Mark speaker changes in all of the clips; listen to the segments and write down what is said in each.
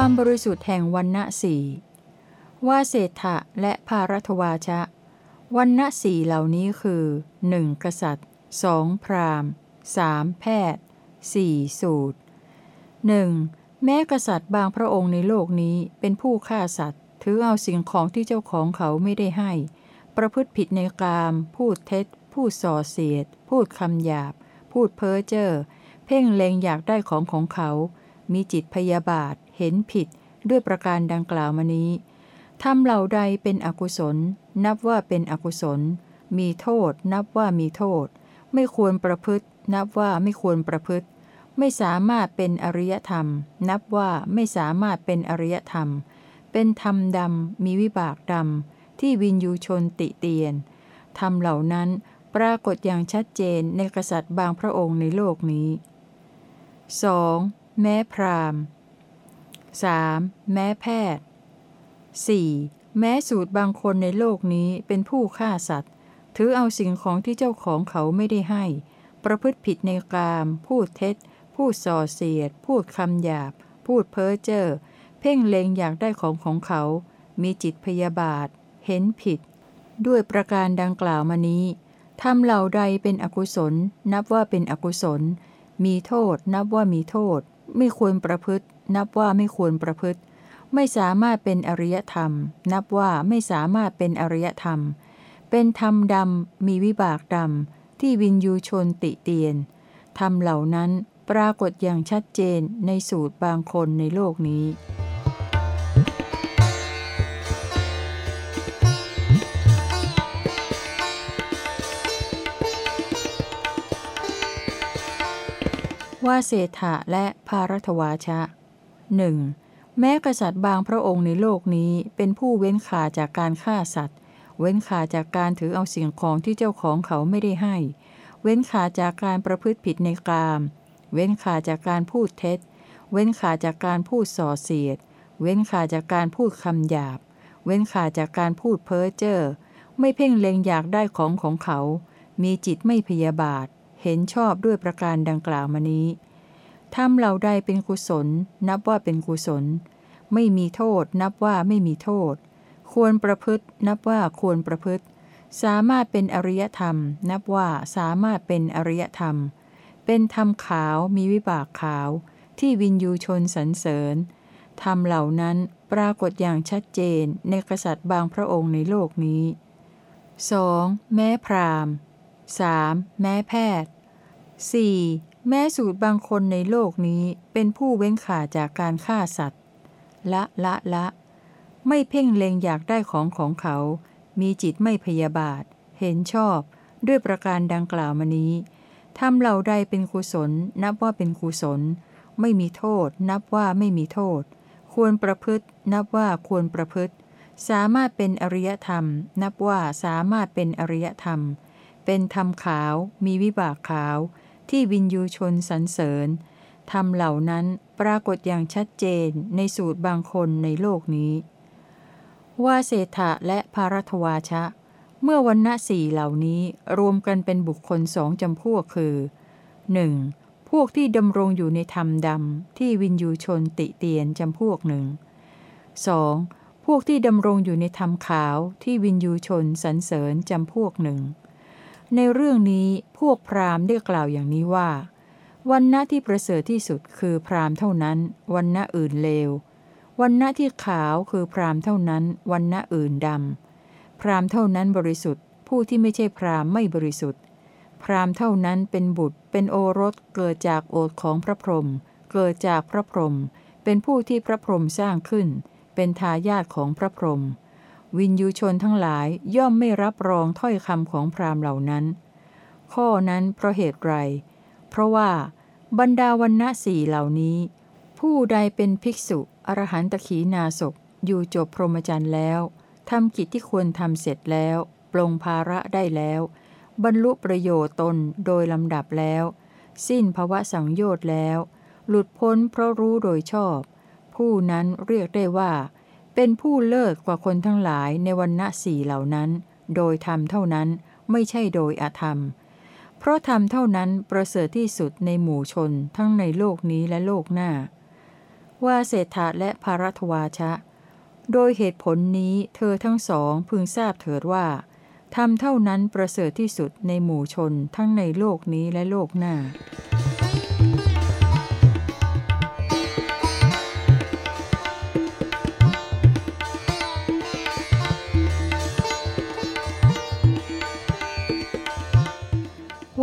Speaker 1: ความบริสุทธิ์แห่งวันณะสี่ว่าเศรษฐะและภารัตวาชะ วันณะสี่เหล่านี้คือ 1. กษัตริย์สองพราหมณ์สามแพทย์สี่สูตรหนึ่งแม้กษัตริย์บางพระองค์ในโลกนี้เป็นผู้ฆ่าสัตว์ ถือเอาสิ่งของที่เจ้าของเขาไม่ได้ให้ ประพฤติผิดในกาม พูดเท็จ พูดส่อเสียด พูดคำหยาบ พูดเพ้อเจ้อ เพ่งเล็งอยากได้ของของเขา มีจิตพยาบาท เห็นผิดด้วยประการดังกล่าวมานี้ทำเหล่าใดเป็นอกุศล นับว่าเป็นอกุศล มีโทษ นับว่ามีโทษ ไม่ควรประพฤติ นับว่าไม่ควรประพฤติ ไม่สามารถเป็นอริยธรรม นับว่าไม่สามารถเป็นอริยธรรม เป็นธรรมดำมีวิบากดำที่วินยูชนติเตียนธรรมเหล่านั้นปรากฏอย่างชัดเจนในกษัตริย์บางพระองค์ในโลกนี้ 2. แม้พราหมณ์ 3. แม้แพทย์ 4. แม้สูตรบางคนในโลกนี้เป็นผู้ฆ่าสัตว์ ถือเอาสิ่งของที่เจ้าของเขาไม่ได้ให้ ประพฤติผิดในกาม พูดเท็จ พูดส่อเสียด พูดคำหยาบ พูดเพ้อเจ้อ เพ่งเลงอยากได้ของของเขา มีจิตพยาบาท เห็นผิด ด้วยประการดังกล่าวมานี้ทำเหล่าใดเป็นอกุศล นับว่าเป็นอกุศล มีโทษ นับว่ามีโทษ ไม่ควรประพฤติ นับว่าไม่ควรประพฤติ ไม่สามารถเป็นอริยธรรม นับว่าไม่สามารถเป็นอริยธรรม เป็นธรรมดำมีวิบากดำที่วินยูชนติเตียนธรรมเหล่านั้นปรากฏอย่างชัดเจนในสูตรบางคนในโลกนี้ว่าเศรษฐะและภารัตวาชะ หนึ่งแม้กษัตริย์บางพระองค์ในโลกนี้เป็นผู้เว้นขาจากการฆ่าสัตว์ เว้นขาจากการถือเอาสิ่งของที่เจ้าของเขาไม่ได้ให้ เว้นขาจากการประพฤติผิดในกาม เว้นขาจากการพูดเท็จ เว้นขาจากการพูดส่อเสียด เว้นขาจากการพูดคำหยาบ เว้นขาจากการพูดเพ้อเจ้อ ไม่เพ่งเล็งอยากได้ของของเขา มีจิตไม่พยาบาท เห็นชอบด้วยประการดังกล่าวมานี้ ทำเหล่าใดเป็นกุศล นับว่าเป็นกุศล ไม่มีโทษ นับว่าไม่มีโทษ ควรประพฤติ นับว่าควรประพฤติ สามารถเป็นอริยธรรม นับว่าสามารถเป็นอริยธรรม เป็นธรรมขาวมีวิบากขาว ที่วินยูชนสรรเสริญธรรมเหล่านั้นปรากฏอย่างชัดเจนในกษัตริย์บางพระองค์ในโลกนี้ 2. แม้พราหมณ์ 3. แม้แพทย์ 4. แม้สูตรบางคนในโลกนี้เป็นผู้เว้นขาจากการฆ่าสัตว์ ละละละ ไม่เพ่งเล็งอยากได้ของของเขา มีจิตไม่พยาบาท เห็นชอบ ด้วยประการดังกล่าวมานี้ทำเหล่าใดเป็นกุศล นับว่าเป็นกุศล ไม่มีโทษ นับว่าไม่มีโทษ ควรประพฤติ นับว่าควรประพฤติ สามารถเป็นอริยธรรม นับว่าสามารถเป็นอริยธรรม เป็นธรรมขาว มีวิบากขาว ที่วินยูชนสรรเสริญทำเหล่านั้นปรากฏอย่างชัดเจนในสูตรบางคนในโลกนี้ ว่าเศรษฐะและภารัตวาชะ เมื่อวันณะสี่เหล่านี้รวมกันเป็นบุคคลสองจำพวกคือ 1. พวกที่ดำรงอยู่ในธรรมดำที่วินยูชนติเตียนจำพวกหนึ่ง 2. พวกที่ดำรงอยู่ในธรรมขาวที่วินยูชนสรรเสริญจำพวกหนึ่ง ในเรื่องนี้พวกพราหมณ์ได้กล่าวอย่างนี้ว่าวันณะที่ประเสริฐที่สุดคือพราหมณ์เท่านั้นวันณะอื่นเลววันณะที่ขาวคือพราหมณ์เท่านั้นวันณะอื่นดำพราหมณ์เท่านั้นบริสุทธิ์ ผู้ที่ไม่ใช่พราหมณ์ไม่บริสุทธิ์ พราหมณ์เท่านั้นเป็นบุตร เป็นโอรสเกิดจากโอทของพระพรหมเกิดจากพระพรหมเป็นผู้ที่พระพรหมสร้างขึ้น เป็นทายาทของพระพรหม วินยูชนทั้งหลายย่อมไม่รับรองถ้อยคำของพราหมณ์เหล่านั้น ข้อนั้นเพราะเหตุไร เพราะว่า บรรดาวันณะสี่เหล่านี้ ผู้ใดเป็นภิกษุ อรหันตขีนาศอยู่จบพรหมจรรย์แล้วทำกิจที่ควรทำเสร็จแล้วปลงภาระได้แล้ว บรรลุประโยชน์ตนโดยลำดับแล้ว สิ้นภวะสังโยชน์แล้ว หลุดพ้นเพราะรู้โดยชอบ ผู้นั้นเรียกได้ว่า เป็นผู้เลิศกว่าคนทั้งหลายในวันณะสี่เหล่านั้น โดยธรรมเท่านั้นไม่ใช่โดยอธรรม เพราะธรรมเท่านั้นประเสริฐที่สุดในหมู่ชนทั้งในโลกนี้และโลกหน้า ว่าเศรษฐะและภารัตวาชะ โดยเหตุผลนี้เธอทั้งสองพึงทราบเถิดว่าทำเท่านั้นประเสริฐที่สุดในหมู่ชนทั้งในโลกนี้และโลกหน้า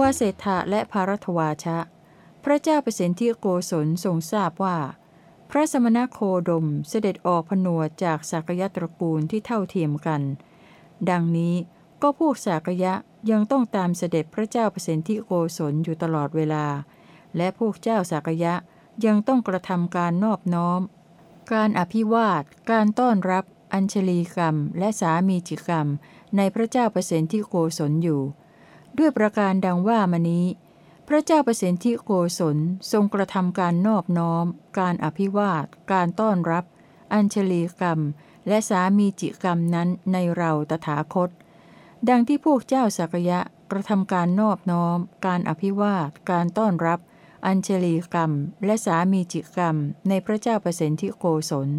Speaker 1: ว่าเศรษฐะและภารัตวาชะ พระเจ้าเปรตที่โกศลทรงทราบว่า พระสมณโคดมเสด็จออกผนวดจากสักยตระกูลที่เท่าเทียมกัน ดังนี้ก็พวกสากยะยังต้องตามเสด็จพระเจ้าเปรตที่โกศลอยู่ตลอดเวลา และพวกเจ้าสากยะยังต้องกระทำการนอบน้อม การอภิวาท การต้อนรับ อัญชลีกรรม และสามีจิกรรม ในพระเจ้าเปรตที่โกศลอยู่ ด้วยประการดังว่ามานี้ พระเจ้าเปรตที่โกศลทรงกระทำการนอบน้อม การอภิวาท การต้อนรับ อัญชลีกรรม และสามีจิกรรมนั้นในเราตถาคต ดังที่พวกเจ้าสักยะกระทำการนอบน้อม การอภิวาท การต้อนรับ อัญชลีกรรม และสามีจิกรรม ในพระเจ้าเปรตที่โกศล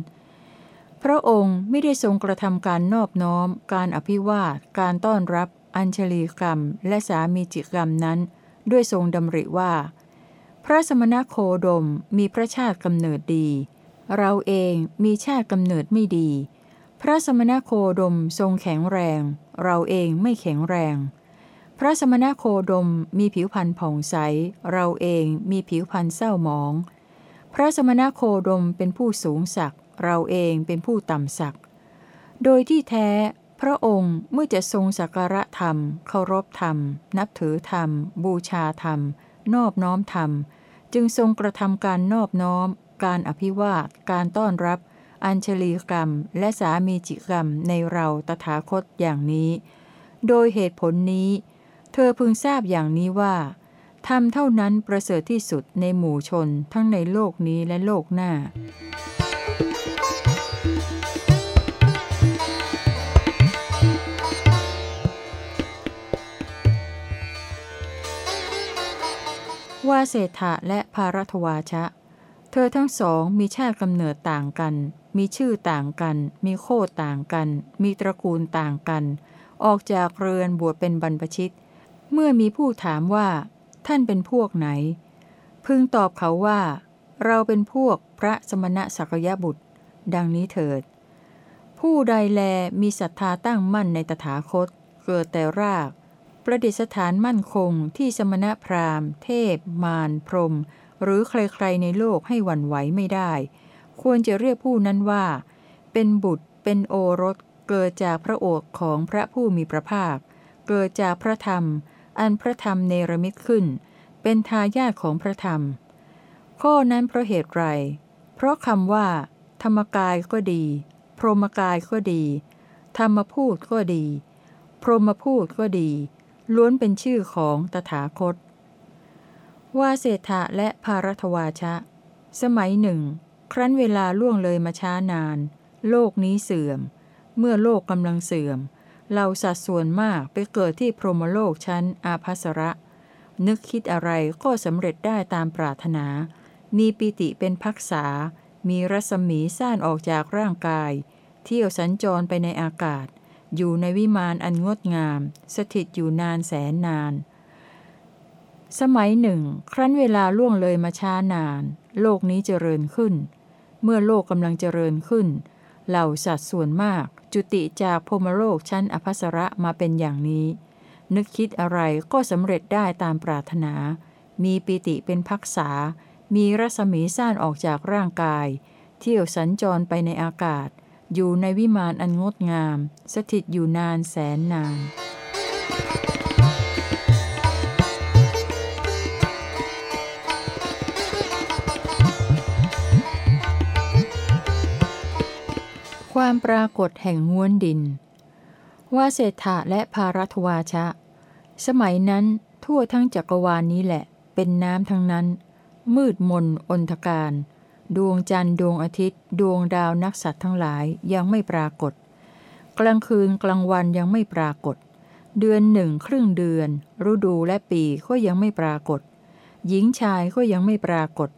Speaker 1: พระองค์ไม่ได้ทรงกระทำการนอบน้อม การอภิวาท การต้อนรับ อัญชลีกรรมและสามีจิกรรมนั้น ด้วยทรงดำริว่า พระสมณโคดมมีพระชาติกำเนิดดี เราเองมีชาติกำเนิดไม่ดี พระสมณโคดมทรงแข็งแรง เราเองไม่แข็งแรง พระสมณโคดมมีผิวพรรณผ่องใส เราเองมีผิวพรรณเศร้าหมอง พระสมณโคดมเป็นผู้สูงศักดิ์เราเองเป็นผู้ต่ำศักดิ์โดยที่แท้ พระองค์เมื่อจะทรงสักการะธรรม เคารพธรรม นับถือธรรม บูชาธรรม นอบน้อมธรรม จึงทรงกระทำการนอบน้อม การอภิวาท การต้อนรับ อัญชลีกรรม และสามีจิกรรมในเราตถาคตอย่างนี้ โดยเหตุผลนี้ เธอพึงทราบอย่างนี้ว่าทำเท่านั้นประเสริฐที่สุดในหมู่ชนทั้งในโลกนี้และโลกหน้า ว่าเศรษฐะและภารัตวาชะ เธอทั้งสองมีชาติกำเนิดต่างกัน มีชื่อต่างกัน มีโคต่างกัน มีตระกูลต่างกัน ออกจากเรือนบวชเป็นบรรพชิต เมื่อมีผู้ถามว่า ท่านเป็นพวกไหน พึงตอบเขาว่า เราเป็นพวกพระสมณะสักยบุตร ดังนี้เถิด ผู้ใดแลมีศรัทธาตั้งมั่นในตถาคต เกิดแต่ราก ประดิษฐานมั่นคงที่สมณพราหมณ์ เทพ มาร พรม หรือใครๆในโลกให้หวั่นไหวไม่ได้ ควรจะเรียกผู้นั้นว่า เป็นบุตร เป็นโอรส เกิดจากพระโอษฐ์ของพระผู้มีพระภาค เกิดจากพระธรรม อันพระธรรมเนรมิตขึ้น เป็นทายาทของพระธรรม ข้อนั้นเพราะเหตุไร เพราะคำว่า ธรรมกายก็ดี พรหมกายก็ดี ธรรมพูดก็ดี พรหมพูดก็ดี ล้วนเป็นชื่อของตถาคตว่าเศรษฐะและภารัตวาชะ สมัยหนึ่ง ครั้นเวลาล่วงเลยมาช้านาน โลกนี้เสื่อม เมื่อโลกกำลังเสื่อม เราสัดส่วนมากไปเกิดที่พรหมโลกชั้นอาภัสระ นึกคิดอะไรก็สำเร็จได้ตามปรารถนา มีปิติเป็นพักษา มีรัศมีซ่านออกจากร่างกาย เที่ยวสัญจรไปในอากาศ อยู่ในวิมานอันงดงาม สถิตอยู่นานแสนนาน สมัยหนึ่ง ครั้นเวลาล่วงเลยมาช้านาน โลกนี้เจริญขึ้น เมื่อโลกกำลังเจริญขึ้น เหล่าสัตว์ส่วนมาก จุติจากพมโลกชั้นอภัสระมาเป็นอย่างนี้ นึกคิดอะไรก็สำเร็จได้ตามปรารถนา มีปิติเป็นพักษา มีรัศมีซ่านออกจากร่างกาย เที่ยวสัญจรไปในอากาศ อยู่ในวิมานอันงดงาม สถิตอยู่นานแสนนาน ความปรากฏแห่งง้วนดิน ว่าเศรษฐะและภารัตวาชะ สมัยนั้นทั่วทั้งจักรวาลนี้แหละ เป็นน้ำทั้งนั้น มืดมนอนทการ ดวงจันทร์ดวงอาทิตย์ ดวงดาวนักสัตว์ทั้งหลายยังไม่ปรากฏ กลางคืนกลางวันยังไม่ปรากฏ เดือนหนึ่งครึ่งเดือน ฤดูและปีก็ยังไม่ปรากฏ หญิงชายก็ยังไม่ปรากฏ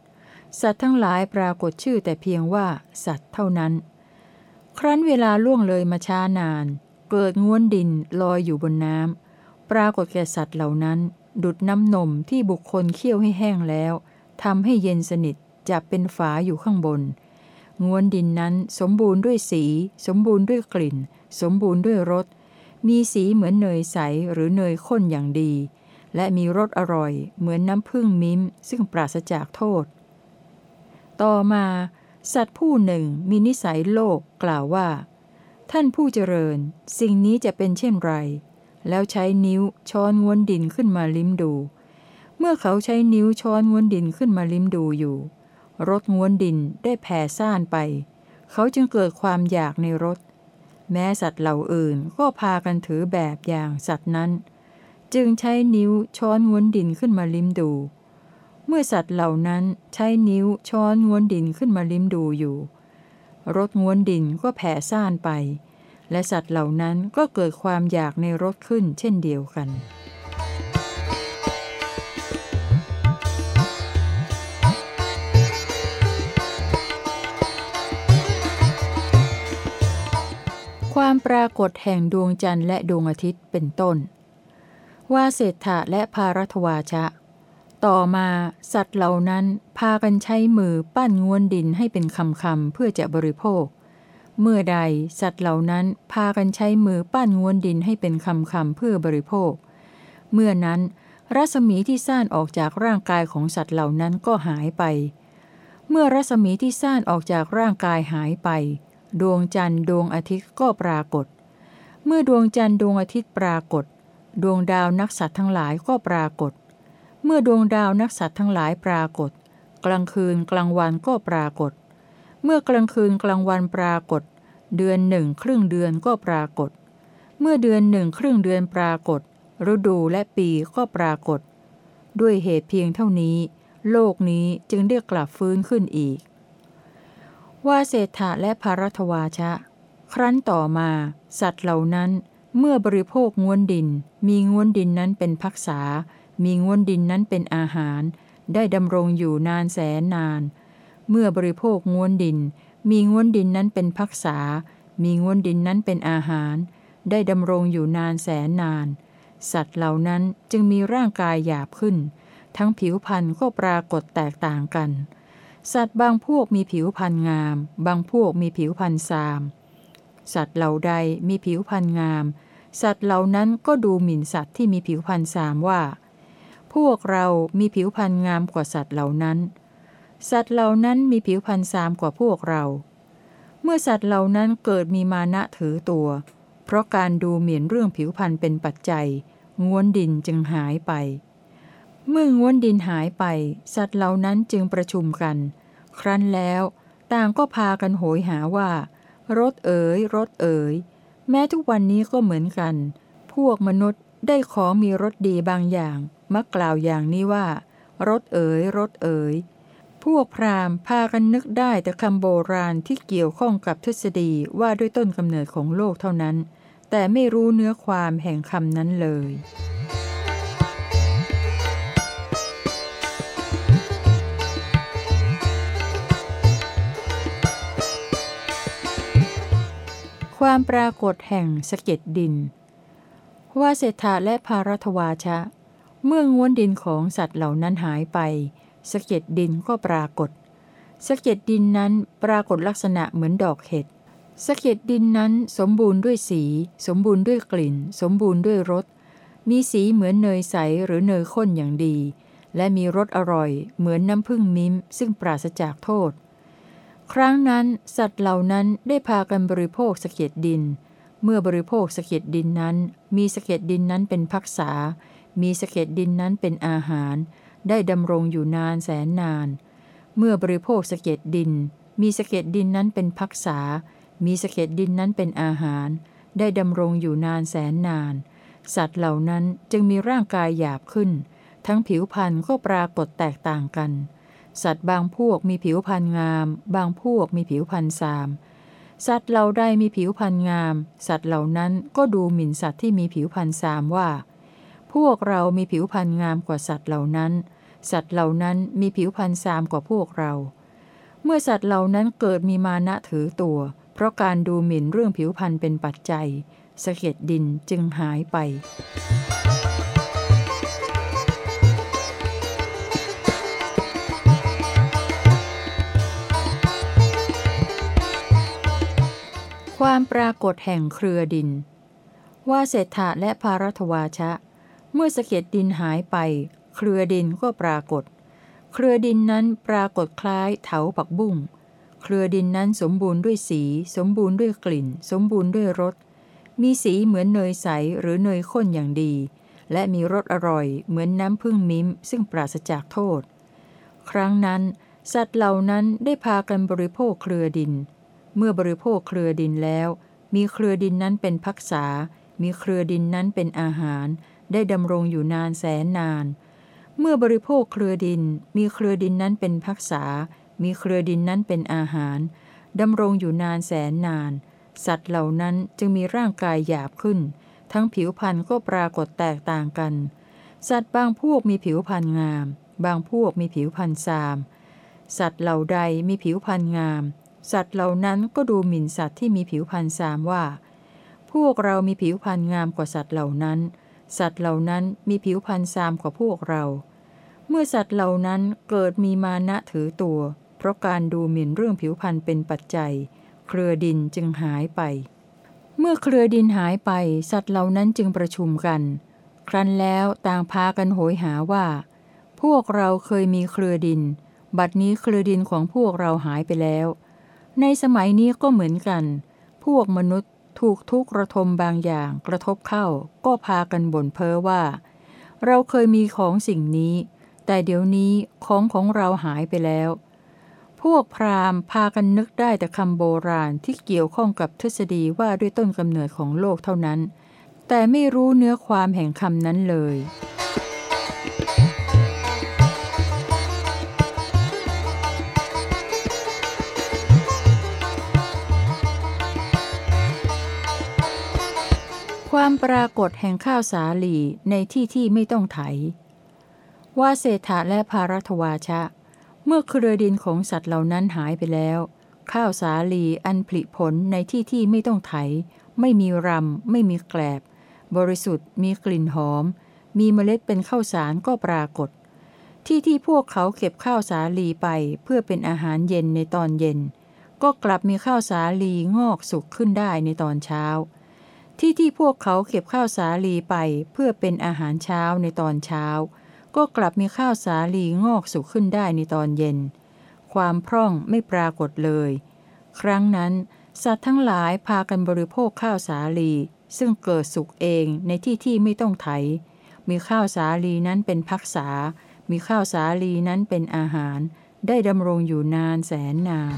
Speaker 1: สัตว์ทั้งหลายปรากฏชื่อแต่เพียงว่า สัตว์เท่านั้น ครั้นเวลาล่วงเลยมาช้านาน เกิดง้วนดินลอยอยู่บนน้ำปรากฏแก่สัตว์เหล่านั้น ดุดน้ำนมที่บุคคลเคี่ยวให้แห้งแล้วทำให้เย็นสนิท จะเป็นฝาอยู่ข้างบน งวนดินนั้นสมบูรณ์ด้วยสี สมบูรณ์ด้วยกลิ่น สมบูรณ์ด้วยรส มีสีเหมือนเนยใสหรือเนยข้นอย่างดี และมีรสอร่อย เหมือนน้ำผึ้งมิ้ม ซึ่งปราศจากโทษ ต่อมา สัตว์ผู้หนึ่งมีนิสัยโลกกล่าวว่า ท่านผู้เจริญ สิ่งนี้จะเป็นเช่นไร แล้วใช้นิ้วช้อนงวนดินขึ้นมาลิ้มดูเมื่อเขาใช้นิ้วช้อนงวนดินขึ้นมาลิ้มดูอยู่ รถง้วนดินได้แผ่ซ่านไป เขาจึงเกิดความอยากในรถ แม้สัตว์เหล่าอื่นก็พากันถือแบบอย่างสัตว์นั้น จึงใช้นิ้วช้อนง้วนดินขึ้นมาลิ้มดู เมื่อสัตว์เหล่านั้นใช้นิ้วช้อนง้วนดินขึ้นมาลิ้มดูอยู่รถง้วนดินก็แผ่ซ่านไป และสัตว์เหล่านั้นก็เกิดความอยากในรถขึ้นเช่นเดียวกัน ความปรากฏแห่งดวงจันทร์และดวงอาทิตย์เป็นต้น ว่าเศรษฐะและภารัตวาชะ ต่อมาสัตว์เหล่านั้นพากันใช้มือปั้นงวนดินให้เป็นคำคำเพื่อจะบริโภค เมื่อใดสัตว์เหล่านั้นพากันใช้มือปั้นงวนดินให้เป็นคำคำเพื่อบริโภค เมื่อนั้น รัศมีที่ซ่านออกจากร่างกายของสัตว์เหล่านั้นก็หายไป เมื่อรัศมีที่ซ่านออกจากร่างกายหายไป ดวงจันทร์ดวงอาทิตย์ก็ปรากฏ เมื่อดวงจันทร์ดวงอาทิตย์ปรากฏ ดวงดาวนักสัตว์ทั้งหลายก็ปรากฏ เมื่อดวงดาวนักสัตว์ทั้งหลายปรากฏ กลางคืนกลางวันก็ปรากฏ เมื่อกลางคืนกลางวันปรากฏ เดือนหนึ่งครึ่งเดือนก็ปรากฏ เมื่อเดือนหนึ่งครึ่งเดือนปรากฏ ฤดูและปีก็ปรากฏ ด้วยเหตุเพียงเท่านี้ โลกนี้จึงได้กลับฟื้นขึ้นอีก ว่าเศรษฐะและภารัตวาชะ ครั้นต่อมา สัตว์เหล่านั้นเมื่อบริโภคง้วนดิน มีง้วนดินนั้นเป็นพักษา มีง้วนดินนั้นเป็นอาหาร ได้ดำรงอยู่นานแสนนาน เมื่อบริโภคง้วนดิน มีง้วนดินนั้นเป็นพักษา มีง้วนดินนั้นเป็นอาหาร ได้ดำรงอยู่นานแสนนาน สัตว์เหล่านั้นจึงมีร่างกายหยาบขึ้น ทั้งผิวพรรณก็ปรากฏแตกต่างกัน สัตว์บางพวกมีผิวพรรณงาม บางพวกมีผิวพรรณซาม สัตว์เหล่าใดมีผิวพรรณงาม สัตว์เหล่านั้นก็ดูหมิ่นสัตว์ที่มีผิวพรรณซามว่า พวกเรามีผิวพรรณงามกว่าสัตว์เหล่านั้น สัตว์เหล่านั้นมีผิวพรรณซามกว่าพวกเรา เมื่อสัตว์เหล่านั้นเกิดมีมานะถือตัว เพราะการดูหมิ่นเรื่องผิวพรรณเป็นปัจจัยง้วนดินจึงหายไป เมื่อง้วนดินหายไป สัตว์เหล่านั้นจึงประชุมกัน ครั้นแล้วต่างก็พากันโหยหาว่า รถเอ๋ยรถเอ๋ยแม้ทุกวันนี้ก็เหมือนกัน พวกมนุษย์ได้ของมีรถดีบางอย่างมักกล่าวอย่างนี้ว่า รถเอ๋ยรถเอ๋ยพวกพราหมณ์พากันนึกได้แต่คำโบราณที่เกี่ยวข้องกับทฤษฎีว่าด้วยต้นกำเนิดของโลกเท่านั้น แต่ไม่รู้เนื้อความแห่งคำนั้นเลย ความปรากฏแห่งสะเก็ดดิน ว่าเศรษฐาและภารัตวาชะ เมื่อง้วนดินของสัตว์เหล่านั้นหายไปสะเก็ดดินก็ปรากฏสะเก็ดดินนั้นปรากฏลักษณะเหมือนดอกเห็ดสะเก็ดดินนั้นสมบูรณ์ด้วยสี สมบูรณ์ด้วยกลิ่น สมบูรณ์ด้วยรส มีสีเหมือนเนยใสหรือเนยข้นอย่างดี และมีรสอร่อยเหมือนน้ำผึ้งมิ้ม ซึ่งปราศจากโทษ ครั้งนั้นสัตว์เหล่านั้นได้พากันบริโภคสะเก็ดดิน เมื่อบริโภคสะเก็ดดินนั้น มีสะเก็ดดินนั้นเป็นพักษา มีสะเก็ดดินนั้นเป็นอาหาร ได้ดำรงอยู่นานแสนนาน เมื่อบริโภคสะเก็ดดิน มีสะเก็ดดินนั้นเป็นพักษา มีสะเก็ดดินนั้นเป็นอาหาร ได้ดำรงอยู่นานแสนนาน สัตว์เหล่านั้นจึงมีร่างกายหยาบขึ้น ทั้งผิวพรรณก็ปรากฏแตกต่างกัน สัตว์บางพวกมีผิวพรรณงาม บางพวกมีผิวพรรณสาม สัตว์เหล่าใดมีผิวพรรณงาม สัตว์เหล่านั้นก็ดูหมิ่นสัตว์ที่มีผิวพรรณสามว่า พวกเรามีผิวพรรณงามกว่าสัตว์เหล่านั้น สัตว์เหล่านั้นมีผิวพรรณซามกว่าพวกเรา เมื่อสัตว์เหล่านั้นเกิดมีมานะถือตัว เพราะการดูหมิ่นเรื่องผิวพรรณเป็นปัจจัยสะเก็ดดินจึงหายไป ความปรากฏแห่งเครือดิน ว่าเศรษฐะและภารัตวาชะ เมื่อสะเก็ดดินหายไป เครือดินก็ปรากฏ เครือดินนั้นปรากฏคล้ายเถาปักบุ้ง เครือดินนั้นสมบูรณ์ด้วยสี สมบูรณ์ด้วยกลิ่น สมบูรณ์ด้วยรส มีสีเหมือนเนยใสหรือเนยข้นอย่างดี และมีรสอร่อยเหมือนน้ำผึ้งมิ้ม ซึ่งปราศจากโทษ ครั้งนั้น สัตว์เหล่านั้นได้พากันบริโภคเครือดิน เมื่อบริโภคเครือดินแล้ว มีเครือดินนั้นเป็นพักษา มีเครือดินนั้นเป็นอาหาร ได้ดำรงอยู่นานแสนนาน เมื่อบริโภคเครือดิน มีเครือดินนั้นเป็นพักษา มีเครือดินนั้นเป็นอาหารดำรงอยู่นานแสนนาน สัตว์เหล่านั้นจึงมีร่างกายหยาบขึ้น ทั้งผิวพรรณก็ปรากฏแตกต่างกัน สัตว์บางพวกมีผิวพรรณงาม บางพวกมีผิวพรรณซาม สัตว์เหล่าใดมีผิวพรรณงาม สัตว์เหล่านั้นก็ดูหมิ่นสัตว์ที่มีผิวพรรณซามว่า พวกเรามีผิวพรรณงามกว่าสัตว์เหล่านั้น สัตว์เหล่านั้นมีผิวพรรณซามกว่าพวกเรา เมื่อสัตว์เหล่านั้นเกิดมีมานะถือตัว เพราะการดูหมิ่นเรื่องผิวพรรณเป็นปัจจัย เครือดินจึงหายไป เมื่อเครือดินหายไป สัตว์เหล่านั้นจึงประชุมกัน ครั้นแล้วต่างพากันโหยหาว่า พวกเราเคยมีเครือดิน บัดนี้เครือดินของพวกเราหายไปแล้ว ในสมัยนี้ก็เหมือนกัน พวกมนุษย์ถูกทุกข์ระทมบางอย่างกระทบเข้า ก็พากันบ่นเพ้อว่า เราเคยมีของสิ่งนี้ แต่เดี๋ยวนี้ของของเราหายไปแล้ว พวกพราหมณ์พากันนึกได้แต่คำโบราณที่เกี่ยวข้องกับทฤษฎีว่าด้วยต้นกำเนิดของโลกเท่านั้น แต่ไม่รู้เนื้อความแห่งคำนั้นเลย ความปรากฏแห่งข้าวสาลีในที่ที่ไม่ต้องไถ ว่าเศรษฐะและภารัตวาชะ เมื่อเครือดินของสัตว์เหล่านั้นหายไปแล้ว ข้าวสาลีอันผลิผลในที่ที่ไม่ต้องไถ ไม่มีรำ ไม่มีแกลบ บริสุทธิ์ มีกลิ่นหอม มีเมล็ดเป็นข้าวสารก็ปรากฏ ที่ที่พวกเขาเก็บข้าวสาลีไปเพื่อเป็นอาหารเย็นในตอนเย็น ก็กลับมีข้าวสาลีงอกสุกขึ้นได้ในตอนเช้า ที่ที่พวกเขาเก็บข้าวสาลีไปเพื่อเป็นอาหารเช้าในตอนเช้า ก็กลับมีข้าวสาลีงอกสุกขึ้นได้ในตอนเย็น ความพร่องไม่ปรากฏเลย ครั้งนั้น สัตว์ทั้งหลายพากันบริโภคข้าวสาลี ซึ่งเกิดสุกเองในที่ที่ไม่ต้องไถ มีข้าวสาลีนั้นเป็นพักษา มีข้าวสาลีนั้นเป็นอาหาร ได้ดำรงอยู่นานแสนนาน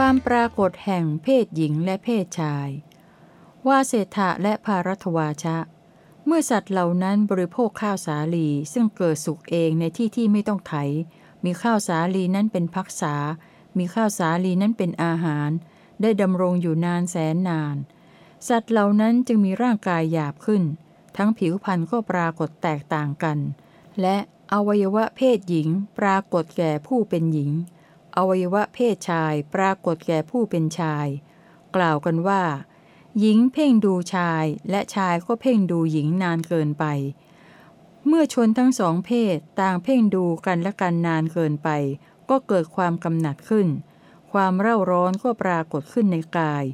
Speaker 1: ความปรากฏแห่งเพศหญิงและเพศชาย ว่าเศรษฐะและภารัตวาชะ เมื่อสัตว์เหล่านั้นบริโภคข้าวสาลีซึ่งเกิดสุกเองในที่ที่ไม่ต้องไถ มีข้าวสาลีนั้นเป็นพักษา มีข้าวสาลีนั้นเป็นอาหาร ได้ดำรงอยู่นานแสนนาน สัตว์เหล่านั้นจึงมีร่างกายหยาบขึ้น ทั้งผิวพรรณก็ปรากฏแตกต่างกัน และอวัยวะเพศหญิงปรากฏแก่ผู้เป็นหญิง อวัยวะเพศชายปรากฏแก่ผู้เป็นชาย กล่าวกันว่า หญิงเพ่งดูชายและชายก็เพ่งดูหญิงนานเกินไป เมื่อชนทั้งสองเพศต่างเพ่งดูกันและกันนานเกินไป ก็เกิดความกำหนัดขึ้น ความเร่าร้อนก็ปรากฏขึ้นในกาย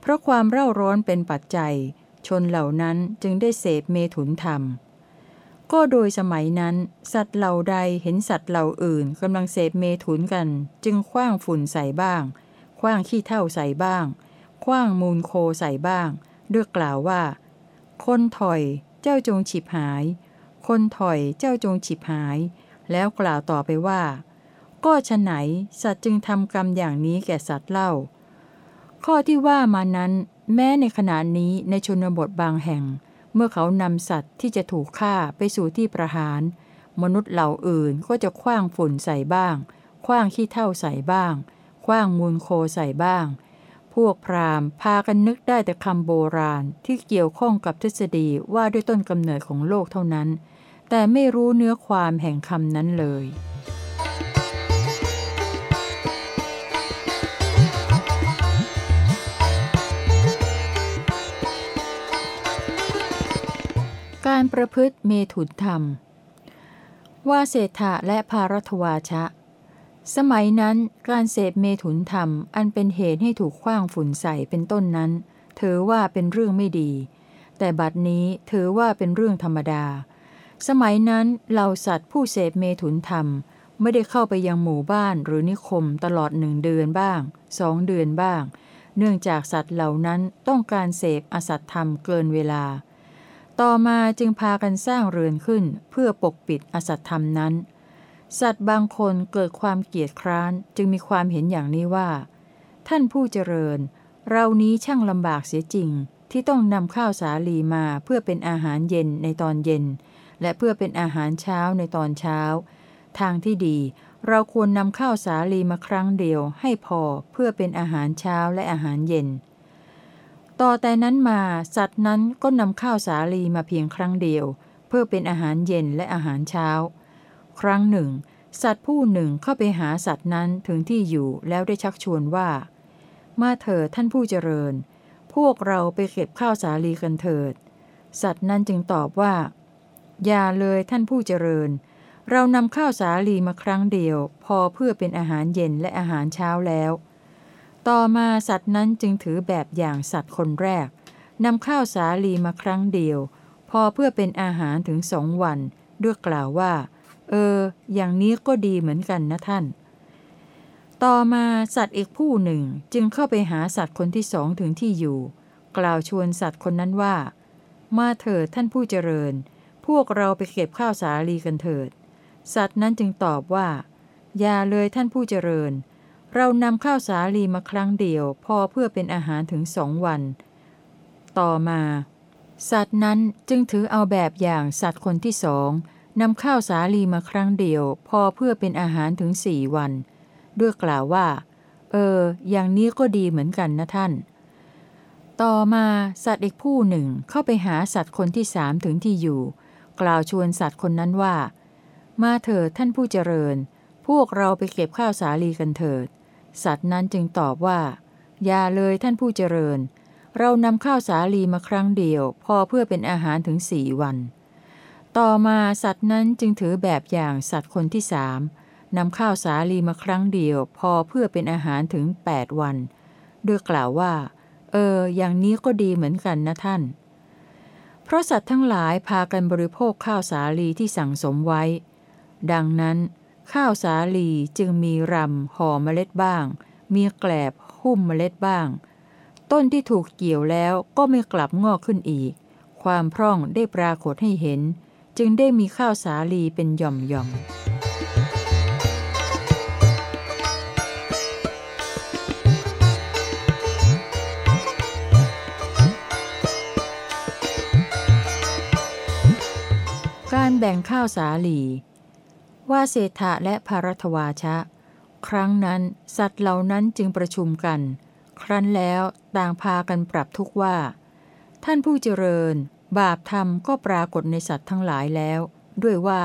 Speaker 1: เพราะความเร่าร้อนเป็นปัจจัย ชนเหล่านั้นจึงได้เสพเมถุนธรรม ก็โดยสมัยนั้น สัตว์เหล่าใดเห็นสัตว์เหล่าอื่นกำลังเสพเมถุนกัน จึงคว้างฝุ่นใส่บ้างคว้างขี้เท่าใส่บ้างคว้างมูลโคใส่บ้าง ด้วยกล่าวว่า คนถอยเจ้าจงฉิบหาย คนถอยเจ้าจงฉิบหาย แล้วกล่าวต่อไปว่า ก็ฉะไหนสัตว์จึงทำกรรมอย่างนี้แก่สัตว์เล่า ข้อที่ว่ามานั้น แม้ในขณะนี้ในชนบทบางแห่ง เมื่อเขานำสัตว์ที่จะถูกฆ่าไปสู่ที่ประหาร มนุษย์เหล่าอื่นก็จะคว้างฝุ่นใส่บ้างคว้างขี้เท่าใส่บ้างคว้างมูลโคใส่บ้าง พวกพราหมณ์พากันนึกได้แต่คำโบราณที่เกี่ยวข้องกับทฤษฎีว่าด้วยต้นกำเนิดของโลกเท่านั้น แต่ไม่รู้เนื้อความแห่งคำนั้นเลย การประพฤติเมถุนธรรม ว่าเศรษฐะและภารัตวาชะ สมัยนั้นการเสพเมถุนธรรมอันเป็นเหตุให้ถูกขว้างฝุ่นใส่เป็นต้นนั้น ถือว่าเป็นเรื่องไม่ดี แต่บัดนี้ถือว่าเป็นเรื่องธรรมดา สมัยนั้นเหล่าสัตว์ผู้เสพเมถุนธรรมไม่ได้เข้าไปยังหมู่บ้านหรือนิคมตลอดหนึ่งเดือนบ้างสองเดือนบ้าง เนื่องจากสัตว์เหล่านั้นต้องการเสพอสัตธรรมเกินเวลา ต่อมาจึงพากันสร้างเรือนขึ้นเพื่อปกปิดอสัตธรรมนั้น สัตว์บางคนเกิดความเกียดคร้านจึงมีความเห็นอย่างนี้ว่า ท่านผู้เจริญ เรานี้ช่างลำบากเสียจริงที่ต้องนำข้าวสาลีมาเพื่อเป็นอาหารเย็นในตอนเย็น และเพื่อเป็นอาหารเช้าในตอนเช้า ทางที่ดี เราควรนำข้าวสาลีมาครั้งเดียวให้พอเพื่อเป็นอาหารเช้าและอาหารเย็น ต่อแต่นั้นมาสัตว์นั้นก็นำข้าวสาลีมาเพียงครั้งเดียว เพื่อเป็นอาหารเย็นและอาหารเช้า ครั้งหนึ่ง สัตว์ผู้หนึ่งเข้าไปหาสัตว์นั้นถึงที่อยู่แล้วได้ชักชวนว่า มาเถิดท่านผู้เจริญ พวกเราไปเก็บข้าวสาลีกันเถิด สัตว์นั้นจึงตอบว่า อย่าเลยท่านผู้เจริญ เรานำข้าวสาลีมาครั้งเดียว พอเพื่อเป็นอาหารเย็นและอาหารเช้าแล้ว ต่อมาสัตว์นั้นจึงถือแบบอย่างสัตว์คนแรกนำข้าวสาลีมาครั้งเดียว พอเพื่อเป็นอาหารถึงสองวัน ด้วยกล่าวว่า เออ อย่างนี้ก็ดีเหมือนกันนะท่าน ต่อมาสัตว์อีกผู้หนึ่งจึงเข้าไปหาสัตว์คนที่สองถึงที่อยู่ กล่าวชวนสัตว์คนนั้นว่า มาเถิดท่านผู้เจริญ พวกเราไปเก็บข้าวสาลีกันเถิด สัตว์นั้นจึงตอบว่า อย่าเลยท่านผู้เจริญเเรานำข้าวสาลีมาครั้งเดียว พอเพื่อเป็นอาหารถึงสองวัน ต่อมา สัตว์นั้นจึงถือเอาแบบอย่างสัตว์คนที่สองนำข้าวสาลีมาครั้งเดียว พอเพื่อเป็นอาหารถึงสี่วัน ด้วยกล่าวว่า เออ อย่างนี้ก็ดีเหมือนกันนะท่าน ต่อมาสัตว์อีกผู้หนึ่งเข้าไปหาสัตว์คนที่สามถึงที่อยู่ กล่าวชวนสัตว์คนนั้นว่า มาเถิดท่านผู้เจริญ พวกเราไปเก็บข้าวสาลีกันเถิด สัตว์นั้นจึงตอบว่า อย่าเลยท่านผู้เจริญ เรานำข้าวสาลีมาครั้งเดียว พอเพื่อเป็นอาหารถึงสี่วัน ต่อมาสัตว์นั้นจึงถือแบบอย่างสัตว์คนที่สามนำข้าวสาลีมาครั้งเดียว พอเพื่อเป็นอาหารถึงแปดวัน ด้วยกล่าวว่า เออ อย่างนี้ก็ดีเหมือนกันนะท่าน เพราะสัตว์ทั้งหลายพากันบริโภคข้าวสาลีที่สั่งสมไว้ ดังนั้น ข้าวสาลีจึงมีรำห่อเมล็ดบ้าง มีแกลบหุ้มเมล็ดบ้าง ต้นที่ถูกเกี่ยวแล้วก็ไม่กลับงอกขึ้นอีก ความพร่องได้ปรากฏให้เห็น จึงได้มีข้าวสาลีเป็นหย่อมหย่อมการแบ่งข้าวสาลี ว่าเศรษฐะและภารัตวาชะ ครั้งนั้น สัตว์เหล่านั้นจึงประชุมกัน ครั้นแล้วต่างพากันปรับทุกว่า ท่านผู้เจริญ บาปธรรมก็ปรากฏในสัตว์ทั้งหลายแล้ว ด้วยว่า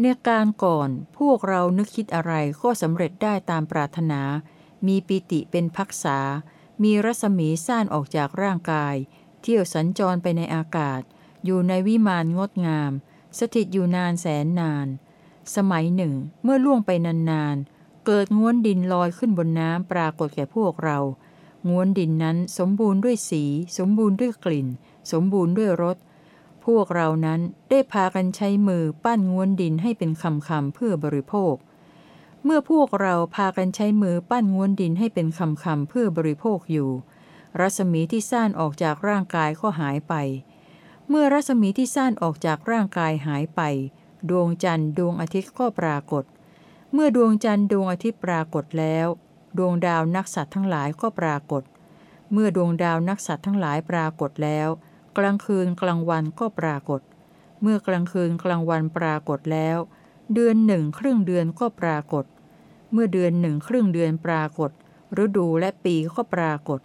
Speaker 1: ในการก่อนพวกเรานึกคิดอะไรก็สำเร็จได้ตามปรารถนา มีปิติเป็นพักษา มีรัศมีซ่านออกจากร่างกาย เที่ยวสัญจรไปในอากาศ อยู่ในวิมานงดงาม สถิตอยู่นานแสนนาน สมัยหนึ่ง เมื่อล่วงไปนานๆ เกิดง้วนดินลอยขึ้นบนน้ำปรากฏแก่พวกเราง้วนดินนั้นสมบูรณ์ด้วยสี สมบูรณ์ด้วยกลิ่น สมบูรณ์ด้วยรสพวกเรานั้นได้พากันใช้มือปั้นง้วนดินให้เป็นคำคำเพื่อบริโภค เมื่อพวกเราพากันใช้มือปั้นง้วนดินให้เป็นคำคำเพื่อบริโภคอยู่ รัศมีที่ซ่านออกจากร่างกายก็หายไป เมื่อรัศมีที่ซ่านออกจากร่างกายหายไป ดวงจันทร์ดวงอาทิตย์ก็ปรากฏ เมื่อดวงจันทร์ดวงอาทิตย์ปรากฏแล้ว ดวงดาวนักสัตว์ทั้งหลายก็ปรากฏ เมื่อดวงดาวนักสัตว์ทั้งหลายปรากฏแล้ว กลางคืนกลางวันก็ปรากฏ เมื่อกลางคืนกลางวันปรากฏแล้ว เดือนหนึ่งครึ่งเดือนก็ปรากฏ เมื่อเดือนหนึ่งครึ่งเดือนปรากฏ ฤดูและปีก็ปรากฏ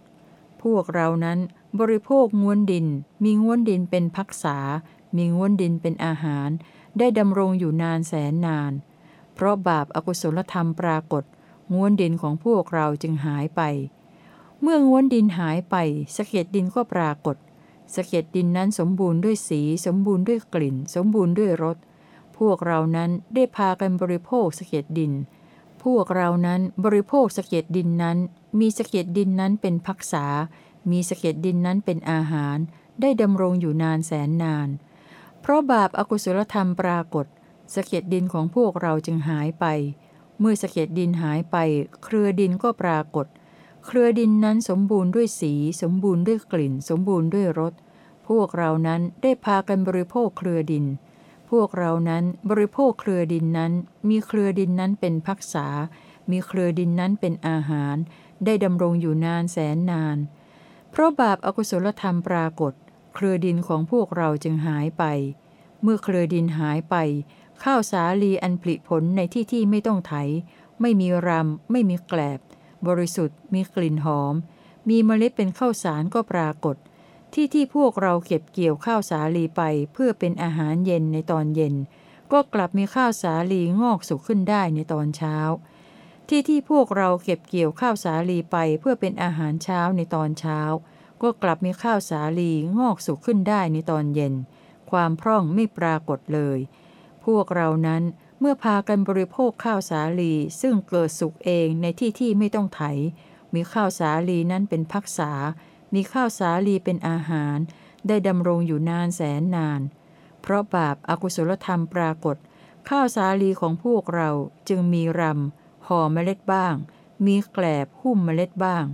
Speaker 1: พวกเรานั้นบริโภคง้วนดิน มีง้วนดินเป็นพักษา มีง้วนดินเป็นอาหาร ได้ดำรงอยู่นานแสนนาน เพราะบาปอากุศลธรรมปรากฏง้วนดินของพวกเราจึงหายไป เมื่อง้วนดินหายไปสะเก็ดดินก็ปรากฏสะเก็ดดินนั้นสมบูรณ์ด้วยสี สมบูรณ์ด้วยกลิ่น สมบูรณ์ด้วยรสพวกเรานั้นได้พากันบริโภคสะเก็ดดิน พวกเรานั้นบริโภคสะเก็ดดินนั้น มีสะเก็ดดินนั้นเป็นพักษา มีสะเก็ดดินนั้นเป็นอาหาร ได้ดำรงอยู่นานแสนนาน เพราะบาปอากุศลธรรมปรากฏสะเก็ดดินของพวกเราจึงหายไป เมื่อสะเก็ดดินหายไป เครือดินก็ปรากฏ เครือดินนั้นสมบูรณ์ด้วยสี สมบูรณ์ด้วยกลิ่น สมบูรณ์ด้วยรสพวกเรานั้นได้พากันบริโภคเครือดิน พวกเรานั้นบริโภคเครือดินนั้น มีเครือดินนั้นเป็นพักษา มีเครือดินนั้นเป็นอาหาร ได้ดำรงอยู่นานแสนนาน เพราะบาปอากุศลธรรมปรากฏ เครือดินของพวกเราจึงหายไป เมื่อเครือดินหายไป ข้าวสาลีอันผลิผลในที่ที่ไม่ต้องไถ ไม่มีรำ ไม่มีแกลบ บริสุทธิ์ มีกลิ่นหอม มีเมล็ดเป็นข้าวสารก็ปรากฏ ที่ที่พวกเราเก็บเกี่ยวข้าวสาลีไปเพื่อเป็นอาหารเย็นในตอนเย็น ก็กลับมีข้าวสาลีงอกสุกขึ้นได้ในตอนเช้า ที่ที่พวกเราเก็บเกี่ยวข้าวสาลีไปเพื่อเป็นอาหารเช้าในตอนเช้า ก็กลับมีข้าวสาลีงอกสุกขึ้นได้ในตอนเย็น ความพร่องไม่ปรากฏเลย พวกเรานั้นเมื่อพากันบริโภคข้าวสาลีซึ่งเกิดสุกเองในที่ที่ไม่ต้องไถ มีข้าวสาลีนั้นเป็นพักษา มีข้าวสาลีเป็นอาหาร ได้ดำรงอยู่นานแสนนาน เพราะบาปอากุศลธรรมปรากฏ ข้าวสาลีของพวกเราจึงมีรำห่อเมล็ดบ้าง มีแกลบหุ้มเมล็ดบ้าง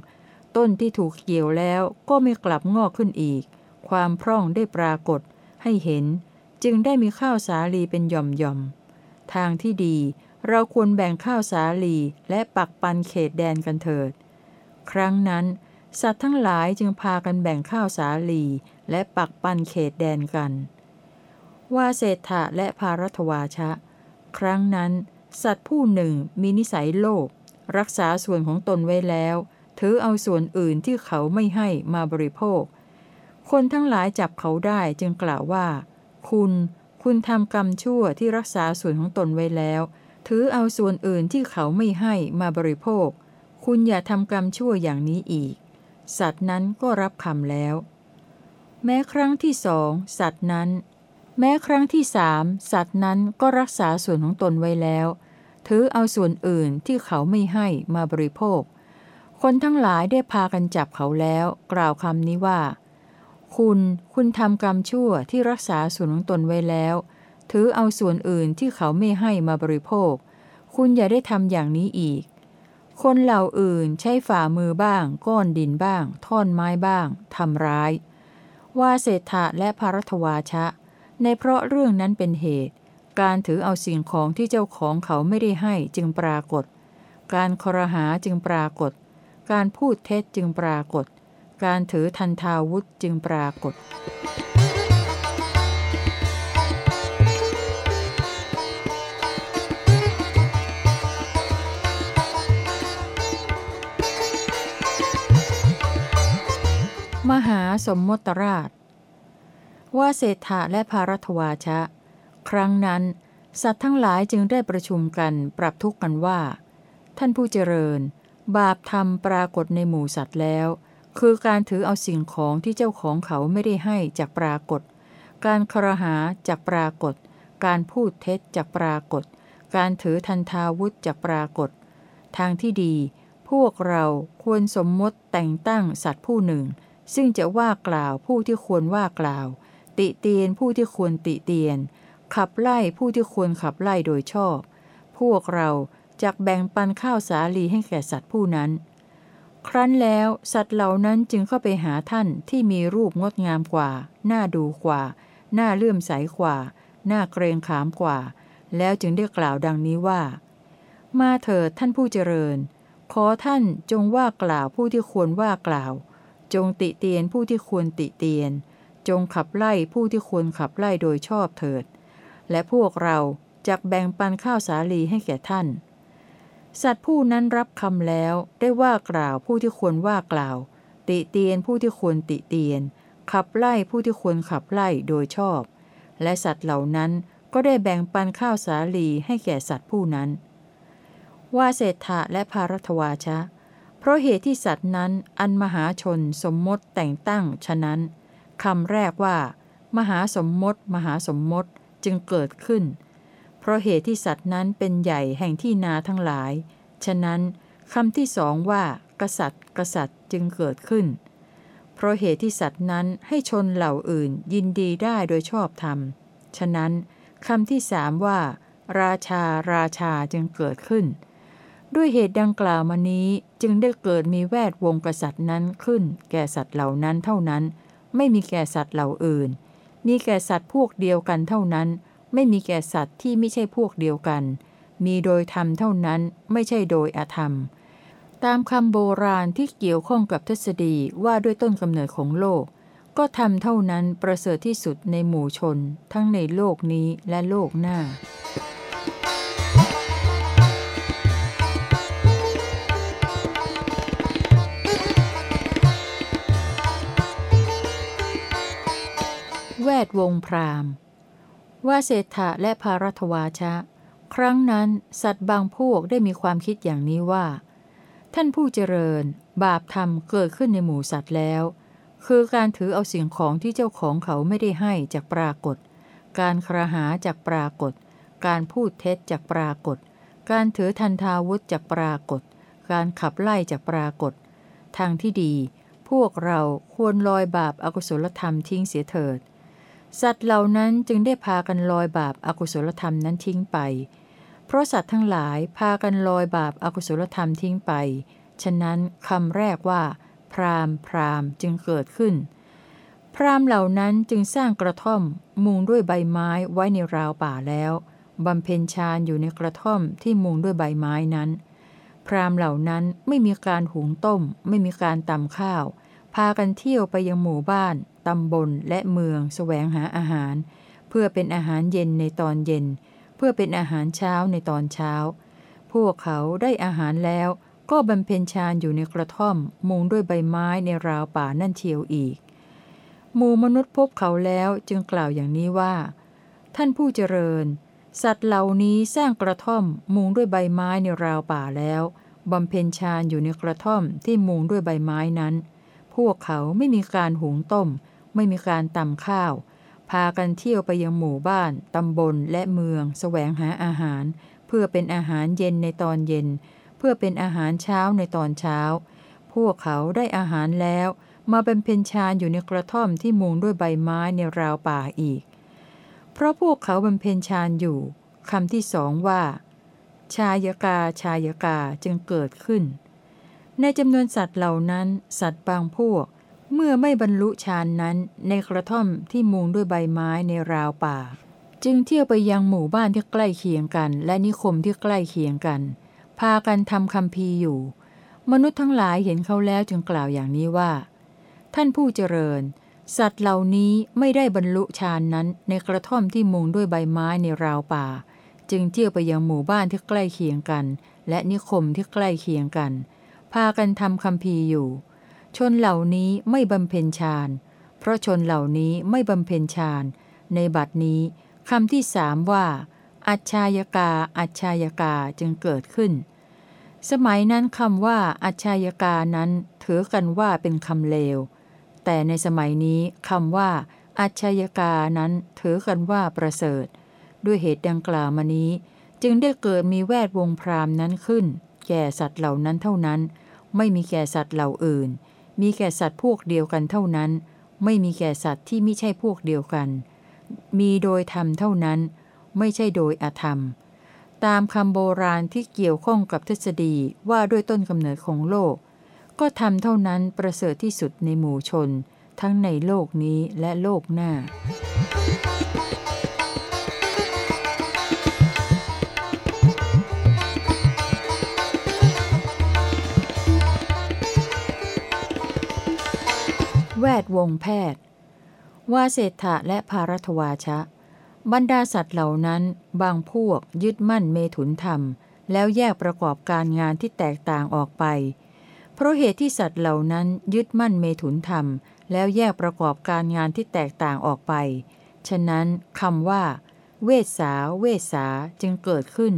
Speaker 1: ต้นที่ถูกเกี่ยวแล้วก็ไม่กลับงอกขึ้นอีก ความพร่องได้ปรากฏให้เห็น จึงได้มีข้าวสาลีเป็นหย่อมหย่อมๆ ทางที่ดีเราควรแบ่งข้าวสาลีและปักปันเขตแดนกันเถิด ครั้งนั้น สัตว์ทั้งหลายจึงพากันแบ่งข้าวสาลีและปักปันเขตแดนกัน ว่าเศรษฐะและภารัตวาชะ ครั้งนั้น สัตว์ผู้หนึ่งมีนิสัยโลภรักษาส่วนของตนไว้แล้ว ถือเอาส่วนอื่นที่เขาไม่ให้มาบริโภค คนทั้งหลายจับเขาได้จึงกล่าวว่า คุณ คุณทำกรรมชั่วที่รักษาส่วนของตนไว้แล้ว ถือเอาส่วนอื่นที่เขาไม่ให้มาบริโภค คุณอย่าทำกรรมชั่วอย่างนี้อีก สัตว์นั้นก็รับคำแล้ว แม้ครั้งที่สองสัตว์นั้น แม้ครั้งที่สามสัตว์นั้นก็รักษาส่วนของตนไว้แล้ว ถือเอาส่วนอื่นที่เขาไม่ให้มาบริโภค คนทั้งหลายได้พากันจับเขาแล้ว กล่าวคำนี้ว่า คุณคุณทำกรรมชั่วที่รักษาส่วนของตนไว้แล้ว ถือเอาส่วนอื่นที่เขาไม่ให้มาบริโภค คุณอย่าได้ทำอย่างนี้อีก คนเหล่าอื่นใช้ฝ่ามือบ้าง ก้อนดินบ้าง ท่อนไม้บ้างทำร้าย ว่าเศรษฐะและภรัตวาชะ ในเพราะเรื่องนั้นเป็นเหตุ การถือเอาสิ่งของที่เจ้าของเขาไม่ได้ให้จึงปรากฏ การครหาจึงปรากฏ การพูดเท็จจึงปรากฏ การถือทันทาวุธจึงปรากฏ มหาสมมตราช ว่าเศรษฐะและภารัตวาชะ ครั้งนั้น สัตว์ทั้งหลายจึงได้ประชุมกันปรับทุกข์กันว่า ท่านผู้เจริญ บาปธรรมปรากฏในหมู่สัตว์แล้ว คือการถือเอาสิ่งของที่เจ้าของเขาไม่ได้ให้จากปรากฏ การครหาจากปรากฏ การพูดเท็จจากปรากฏ การถือทันทาวุธจากปรากฏ ทางที่ดี พวกเราควรสมมติแต่งตั้งสัตว์ผู้หนึ่ง ซึ่งจะว่ากล่าวผู้ที่ควรว่ากล่าว ติเตียนผู้ที่ควรติเตียน ขับไล่ผู้ที่ควรขับไล่โดยชอบ พวกเรา จะแบ่งปันข้าวสาลีให้แก่สัตว์ผู้นั้น ครั้นแล้วสัตว์เหล่านั้นจึงเข้าไปหาท่านที่มีรูปงดงามกว่า น่าดูกว่า น่าเลื่อมใสกว่า น่าเกรงขามกว่า แล้วจึงได้กล่าวดังนี้ว่า มาเถิดท่านผู้เจริญ ขอท่านจงว่ากล่าวผู้ที่ควรว่ากล่าว จงติเตียนผู้ที่ควรติเตียน จงขับไล่ผู้ที่ควรขับไล่โดยชอบเถิด และพวกเราจะแบ่งปันข้าวสาลีให้แก่ท่าน สัตว์ผู้นั้นรับคำแล้วได้ว่ากล่าวผู้ที่ควรว่ากล่าว ติเตียนผู้ที่ควรติเตียน ขับไล่ผู้ที่ควรขับไล่โดยชอบ และสัตว์เหล่านั้นก็ได้แบ่งปันข้าวสาลีให้แก่สัตว์ผู้นั้น ว่าเศรษฐะและภารัตวาชะ เพราะเหตุที่สัตว์นั้นอันมหาชนสมมติแต่งตั้งฉะนั้นคำแรกว่า มหาสมมติ มหาสมมติจึงเกิดขึ้น ราะเหตุที่สัตว์นั้นเป็นใหญ่แห่งที่นาทั้งหลาย ฉะนั้นคำที่สองว่า กษัตริย์ กษัตริย์จึงเกิดขึ้น เพราะเหตุที่สัตว์นั้นให้ชนเหล่าอื่นยินดีได้โดยชอบธรรม ฉะนั้นคำที่สามว่า ราชา ราชาจึงเกิดขึ้น ด้วยเหตุดังกล่าวมานี้จึงได้เกิดมีแวดวงกษัตริย์นั้นขึ้น แก่สัตว์เหล่านั้นเท่านั้น ไม่มีแก่สัตว์เหล่าอื่น มีแก่สัตว์พวกเดียวกันเท่านั้น ไม่มีแก่สัตว์ที่ไม่ใช่พวกเดียวกัน มีโดยธรรมเท่านั้นไม่ใช่โดยอธรรม ตามคำโบราณที่เกี่ยวข้องกับทฤษฎีว่าด้วยต้นกำเนิดของโลก ก็ทำเท่านั้นประเสริฐที่สุดในหมู่ชน ทั้งในโลกนี้และโลกหน้าแวดวงพราหมณ์ ว่าเศรษฐะและภารัตวาชะ ครั้งนั้นสัตว์บางพวกได้มีความคิดอย่างนี้ว่า ท่านผู้เจริญ บาปธรรมเกิดขึ้นในหมู่สัตว์แล้ว คือการถือเอาสิ่งของที่เจ้าของเขาไม่ได้ให้จากปรากฏ การคราหาจากปรากฏ การพูดเท็จจากปรากฏ การถือทันทาวุธจากปรากฏ การขับไล่จากปรากฏ ทางที่ดี พวกเราควรลอยบาปอากุศลธรรมทิ้งเสียเถิด สัตว์เหล่านั้นจึงได้พากันลอยบาปอากุศลธรรมนั้นทิ้งไป เพราะสัตว์ทั้งหลายพากันลอยบาปอากุศลธรรมทิ้งไป ฉะนั้นคำแรกว่า พรามพรามจึงเกิดขึ้น พรามเหล่านั้นจึงสร้างกระท่อม มุงด้วยใบไม้ไว้ในราวป่าแล้วบำเพ็ญฌานอยู่ในกระท่อมที่มุงด้วยใบไม้นั้น พรามเหล่านั้นไม่มีการหุงต้ม ไม่มีการตำข้าว พากันเที่ยวไปยังหมู่บ้าน ตำบลและเมืองแสวงหาอาหาร เพื่อเป็นอาหารเย็นในตอนเย็น เพื่อเป็นอาหารเช้าในตอนเช้า พวกเขาได้อาหารแล้วก็บำเพ็ญฌานอยู่ในกระท่อม มุงด้วยใบไม้ในราวป่านั่นเทียวอีก หมู่มนุษย์พบเขาแล้วจึงกล่าวอย่างนี้ว่า ท่านผู้เจริญ สัตว์เหล่านี้สร้างกระท่อม มุงด้วยใบไม้ในราวป่าแล้วบำเพ็ญฌานอยู่ในกระท่อมที่มุงด้วยใบไม้นั้น พวกเขาไม่มีการหุงต้ม ไม่มีการตำข้าว พากันเที่ยวไปยังหมู่บ้าน ตำบลและเมืองแสวงหาอาหาร เพื่อเป็นอาหารเย็นในตอนเย็น เพื่อเป็นอาหารเช้าในตอนเช้า พวกเขาได้อาหารแล้ว มาบำเพ็ญฌานอยู่ในกระท่อมที่มุงด้วยใบไม้ในราวป่าอีก เพราะพวกเขาบำเพ็ญฌานอยู่คำที่สองว่า ชายกาชายกาจึงเกิดขึ้น ในจำนวนสัตว์เหล่านั้น สัตว์บางพวก เมื่อไม่บรรลุฌานนั้นในกระท่อมที่มุงด้วยใบไม้ในราวป่า จึงเที่ยวไปยังหมู่บ้านที่ใกล้เคียงกัน และนิคมที่ใกล้เคียงกัน พากันทำคำพีอยู่ มนุษย์ทั้งหลายเห็นเขาแล้วจึงกล่าวอย่างนี้ว่า ท่านผู้เจริญ สัตว์เหล่านี้ไม่ได้บรรลุฌานนั้นในกระท่อมที่มุงด้วยใบไม้ในราวป่า จึงเที่ยวไปยังหมู่บ้านที่ใกล้เคียงกัน และนิคมที่ใกล้เคียงกัน พากันทำคำพีอยู่ ชนเหล่านี้ไม่บำเพ็ญฌาน เพราะชนเหล่านี้ไม่บำเพ็ญฌาน ในบัดนี้คำที่สามว่า อัจฉายกา อัจฉายกาจึงเกิดขึ้น สมัยนั้นคำว่าอัจฉายกานั้นถือกันว่าเป็นคำเลว แต่ในสมัยนี้คำว่าอัจฉายกานั้นถือกันว่าประเสริฐ ด้วยเหตุดังกล่าวมานี้ จึงได้เกิดมีแวดวงพราหมณ์นั้นขึ้น แก่สัตว์เหล่านั้นเท่านั้น ไม่มีแก่สัตว์เหล่าอื่น มีแก่สัตว์พวกเดียวกันเท่านั้น ไม่มีแก่สัตว์ที่ไม่ใช่พวกเดียวกัน มีโดยธรรมเท่านั้น ไม่ใช่โดยอธรรม ตามคำโบราณที่เกี่ยวข้องกับทฤษฎีว่าด้วยต้นกำเนิดของโลก ก็ทำเท่านั้นประเสริฐที่สุดในหมู่ชน ทั้งในโลกนี้และโลกหน้า แวดวงแพทย์ วาเศรษฐะและภารัตวาชะ บรรดาสัตว์เหล่านั้น บางพวกยึดมั่นเมถุนธรรม แล้วแยกประกอบการงานที่แตกต่างออกไป เพราะเหตุที่สัตว์เหล่านั้นยึดมั่นเมถุนธรรม แล้วแยกประกอบการงานที่แตกต่างออกไป ฉะนั้นคำว่า เวสสาเวสสาจึงเกิดขึ้น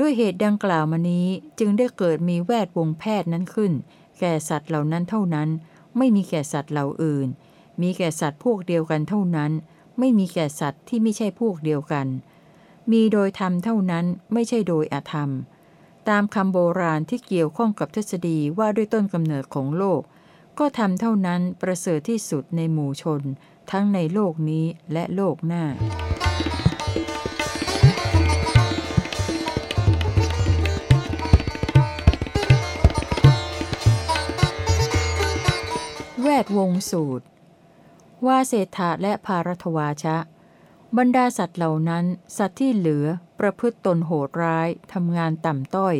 Speaker 1: ด้วยเหตุดังกล่าวมานี้จึงได้เกิดมีแวดวงแพทย์นั้นขึ้น แก่สัตว์เหล่านั้นเท่านั้น ไม่มีแก่สัตว์เหล่าอื่น มีแก่สัตว์พวกเดียวกันเท่านั้น ไม่มีแก่สัตว์ที่ไม่ใช่พวกเดียวกัน มีโดยธรรมเท่านั้นไม่ใช่โดยอธรรม ตามคำโบราณที่เกี่ยวข้องกับทฤษฎีว่าด้วยต้นกำเนิดของโลก ก็ทำเท่านั้นประเสริฐที่สุดในหมู่ชน ทั้งในโลกนี้และโลกหน้า ดวงสูตร ว่าเศรษฐะและภารัตวาชะ บรรดาสัตว์เหล่านั้นสัตว์ที่เหลือประพฤติตนโหดร้ายทำงานต่ำต้อย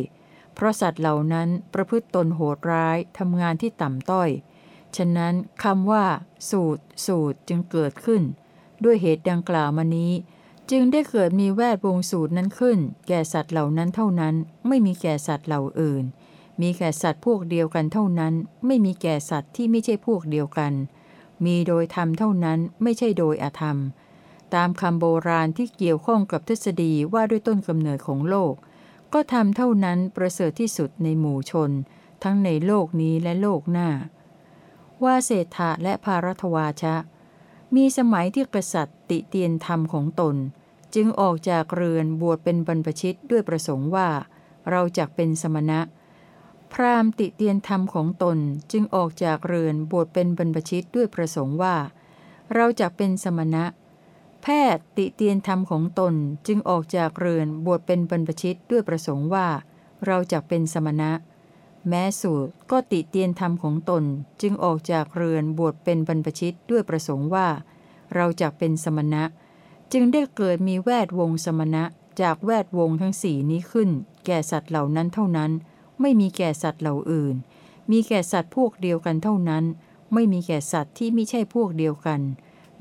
Speaker 1: เพราะสัตว์เหล่านั้นประพฤติตนโหดร้ายทำงานที่ต่ำต้อย ฉะนั้นคำว่า สูตร สูตรจึงเกิดขึ้น ด้วยเหตุดังกล่าวมานี้ จึงได้เกิดมีแวดวงสูตรนั้นขึ้น แก่สัตว์เหล่านั้นเท่านั้นไม่มีแก่สัตว์เหล่าอื่น มีแก่สัตว์พวกเดียวกันเท่านั้น ไม่มีแก่สัตว์ที่ไม่ใช่พวกเดียวกัน มีโดยธรรมเท่านั้นไม่ใช่โดยอธรรม ตามคำโบราณที่เกี่ยวข้องกับทฤษฎีว่าด้วยต้นกำเนิดของโลก ก็ทำเท่านั้นประเสริฐที่สุดในหมู่ชน ทั้งในโลกนี้และโลกหน้า ว่าเศรษฐะและภารัตวาชะ มีสมัยที่กษัตริย์ติเตียนธรรมของตน จึงออกจากเรือนบวชเป็นบรรพชิตด้วยประสงค์ว่า เราจะเป็นสมณะ พราหมณ์ติเตียนธรรมของตนจึงออกจากเรือนบวชเป็นบรรพชิตด้วยประสงค์ว่า เราจะเป็นสมณะ แพทย์ติเตียนธรรมของตนจึงออกจากเรือนบวชเป็นบรรพชิตด้วยประสงค์ว่า เราจะเป็นสมณะ แม้สูตรก็ติเตียนธรรมของตนจึงออกจากเรือนบวชเป็นบรรพชิตด้วยประสงค์ว่า เราจะเป็นสมณะ จึงได้เกิดมีแวดวงสมณะจากแวดวงทั้งสี่นี้ขึ้น แก่สัตว์เหล่านั้นเท่านั้น ไม่มีแก่สัตว์เหล่าอื่น มีแก่สัตว์พวกเดียวกันเท่านั้น ไม่มีแก่สัตว์ที่ไม่ใช่พวกเดียวกัน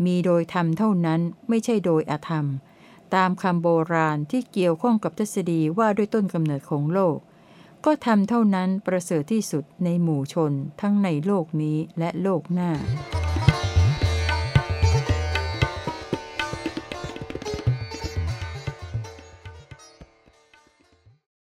Speaker 1: มีโดยธรรมเท่านั้นไม่ใช่โดยอธรรม ตามคำโบราณที่เกี่ยวข้องกับทฤษฎีว่าด้วยต้นกำเนิดของโลก ก็ทำเท่านั้นประเสริฐที่สุดในหมู่ชนทั้งในโลกนี้และโลกหน้า